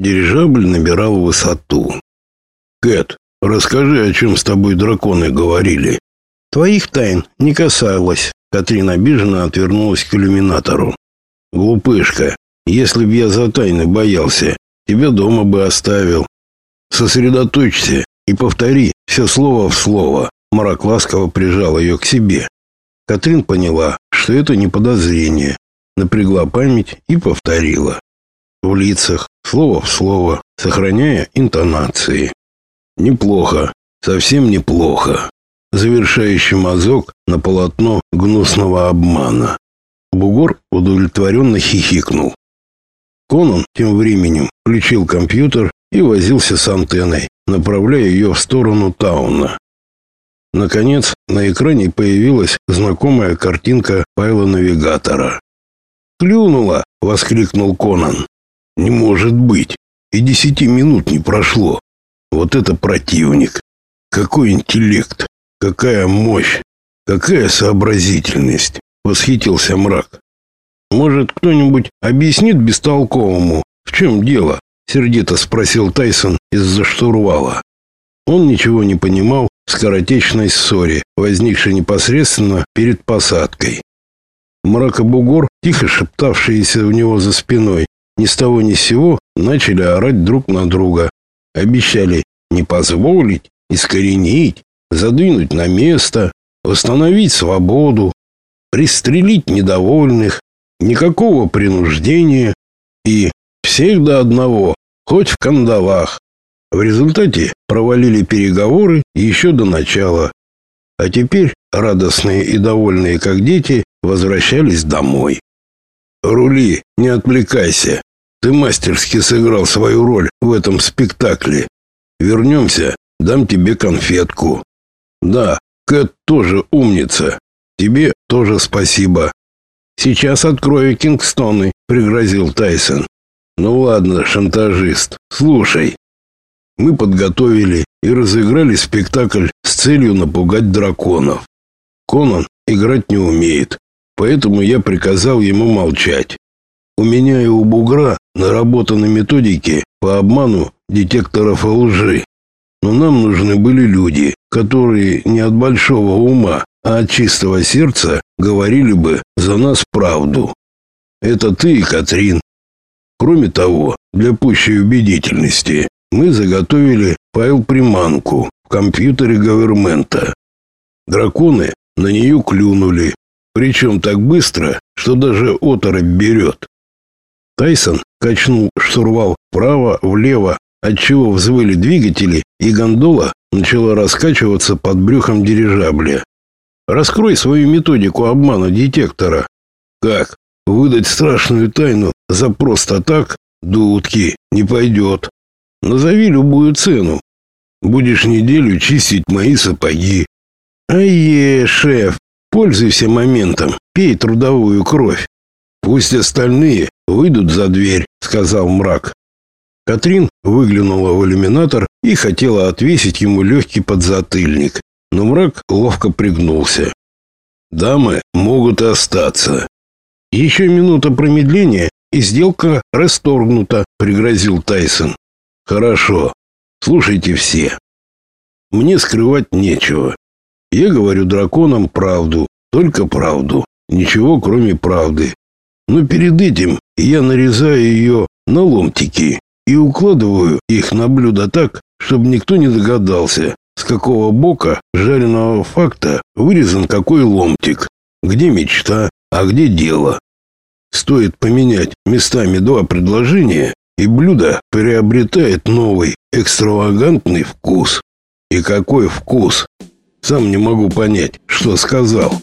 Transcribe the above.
Дирижабль набирал высоту. Кэт, расскажи, о чем с тобой драконы говорили. Твоих тайн не касалось. Катрин обиженно отвернулась к иллюминатору. Глупышка, если б я за тайны боялся, тебя дома бы оставил. Сосредоточься и повтори все слово в слово. Мрак ласково прижал ее к себе. Катрин поняла, что это не подозрение, напрягла память и повторила. В лицах, слово в слово, сохраняя интонации. Неплохо, совсем неплохо. Завершающий мазок на полотно гнусного обмана. Бугор удовлетворенно хихикнул. Конан тем временем включил компьютер и возился с антенной, направляя ее в сторону Тауна. Наконец, на экране появилась знакомая картинка файла навигатора. «Клюнула!» — воскликнул Конан. «Не может быть! И десяти минут не прошло! Вот это противник! Какой интеллект! Какая мощь! Какая сообразительность!» — восхитился мрак. «Может, кто-нибудь объяснит бестолковому, в чем дело?» сердито спросил Тайсон из-за штурвала. Он ничего не понимал в скоротечной ссоре, возникшей непосредственно перед посадкой. Мракобугор, тихо шептавшиеся у него за спиной, ни с того ни с сего начали орать друг на друга. Обещали не позволить, искоренить, задвинуть на место, восстановить свободу, пристрелить недовольных, никакого принуждения и всех до одного хоть в кандалах. В результате провалили переговоры еще до начала. А теперь, радостные и довольные, как дети, возвращались домой. «Рули, не отвлекайся. Ты мастерски сыграл свою роль в этом спектакле. Вернемся, дам тебе конфетку. Да, Кэт тоже умница. Тебе тоже спасибо. Сейчас открою Кингстоны, пригрозил Тайсон. Ну ладно, шантажист. Слушай. Мы подготовили и разыграли спектакль с целью напугать драконов. Конан играть не умеет, поэтому я приказал ему молчать. У меня и у Бугра наработаны методики по обману детекторов лжи. Но нам нужны были люди, которые не от большого ума, а от чистого сердца говорили бы за нас правду. Это ты и Катрин, Кроме того, для пущей убедительности мы заготовили файл-приманку в компьютере говермента. Драконы на нее клюнули, причем так быстро, что даже оторопь берет. Тайсон качнул штурвал вправо-влево, отчего взвыли двигатели, и гондола начала раскачиваться под брюхом дирижабля. «Раскрой свою методику обмана детектора». «Как? Выдать страшную тайну за просто так дудки не пойдет. Назови любую цену. Будешь неделю чистить мои сапоги. Ае, шеф, пользуйся моментом, пей трудовую кровь. Пусть остальные выйдут за дверь, сказал мрак. Катрин выглянула в иллюминатор и хотела отвесить ему легкий подзатыльник, но мрак ловко пригнулся. Дамы могут остаться. Еще минута промедления, и сделка расторгнута, пригрозил Тайсон. Хорошо. Слушайте все. Мне скрывать нечего. Я говорю драконам правду, только правду, ничего кроме правды. Но перед этим я нарезаю ее на ломтики и укладываю их на блюдо так, чтобы никто не догадался, с какого бока жареного факта вырезан какой ломтик, где мечта, а где дело. Стоит поменять местами два предложения, и блюдо приобретает новый экстравагантный вкус. И какой вкус? Сам не могу понять, что сказал.